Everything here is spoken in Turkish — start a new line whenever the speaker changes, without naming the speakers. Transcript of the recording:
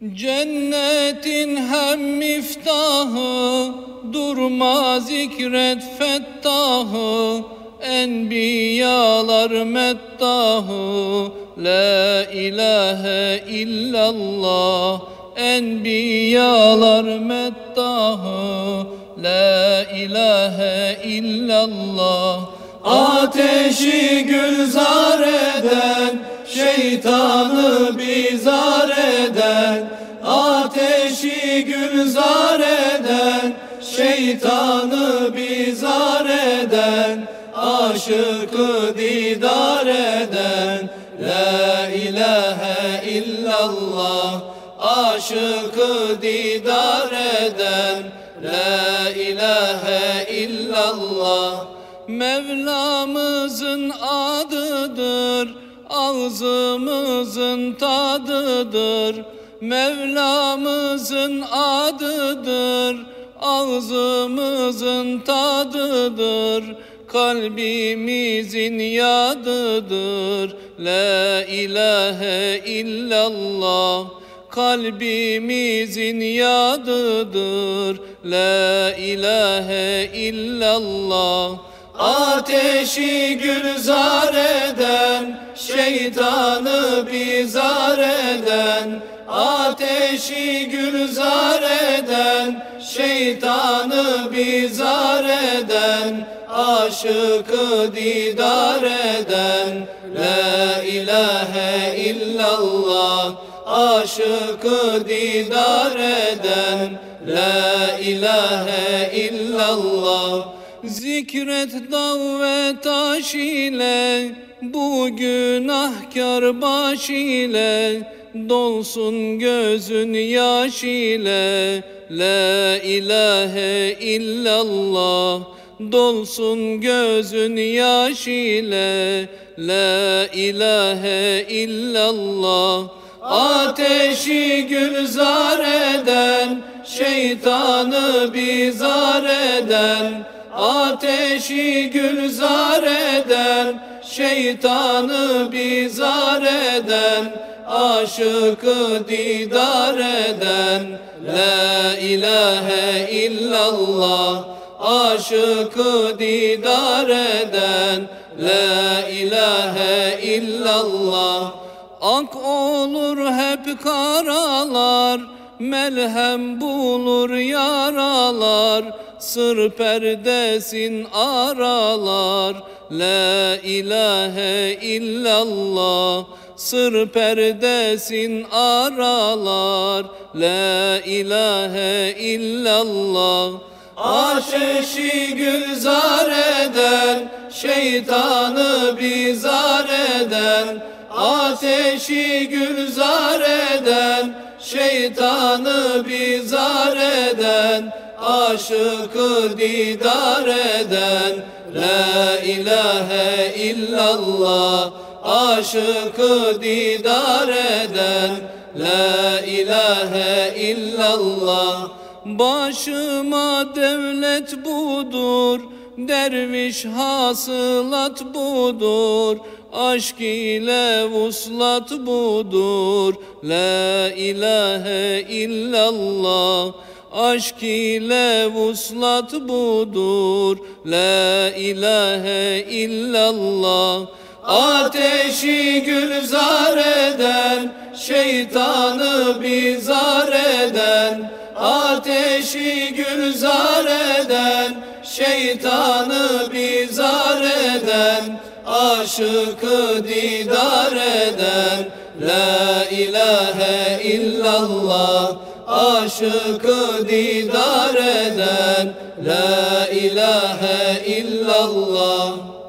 Cennetin hem miftahı Durma zikret fettahı Enbiyalar meddahı La ilahe illallah Enbiyalar meddahı La ilahe illallah. Ateşi gülzar eden Şeytanı Şeytanı bizar eden Aşıkı didar eden La ilahe illallah Aşıkı didar eden La ilahe illallah. Mevlamızın adıdır Ağzımızın tadıdır. Mevlamızın adıdır Ağzımızın tadıdır Kalbimizin yadıdır. La ilahe illallah Kalbimizin yadıdır. La ilahe illallah Ateşi gülzar eden Şeytanı bizar eden Ateşi gülzar eden Şeytanı bizar eden Aşıkı didar eden La ilahe illallah Aşıkı didar eden La ilahe illallah. Zikret dav ve taş ile Bu günahkar baş ile Dolsun gözün yaş ile La ilahe illallah. Dolsun gözün yaş ile La ilahe illallah. Ateşi gülzar eden Şeytanı bizar eden. Ateşi gülzar eden Şeytanı bizar eden Aşıkı didar eden La ilahe illallah. Aşıkı didar eden La ilahe illallah. Ak olur hep karalar Melhem bulur yaralar. Sır perdesin aralar. La ilahe illallah Sır perdesin aralar. La ilahe illallah. Ateşi gülzar eden Şeytanı bizar eden Ateşi gülzar eden Şeytanı bizar eden Aşıkı didar eden La ilahe illallah Aşıkı didar eden La ilahe illallah Başıma devlet budur Derviş hasılat budur Aşk ile vuslat budur. La ilahe illallah Aşk ile vuslat budur. La ilahe illallah Ateşi gülzar eden Şeytanı bizar eden. Ateşi gülzar eden Şeytanı bizar eden. Aşıkı didar eden La ilahe illallah. Aşıkı didar eden La ilahe illallah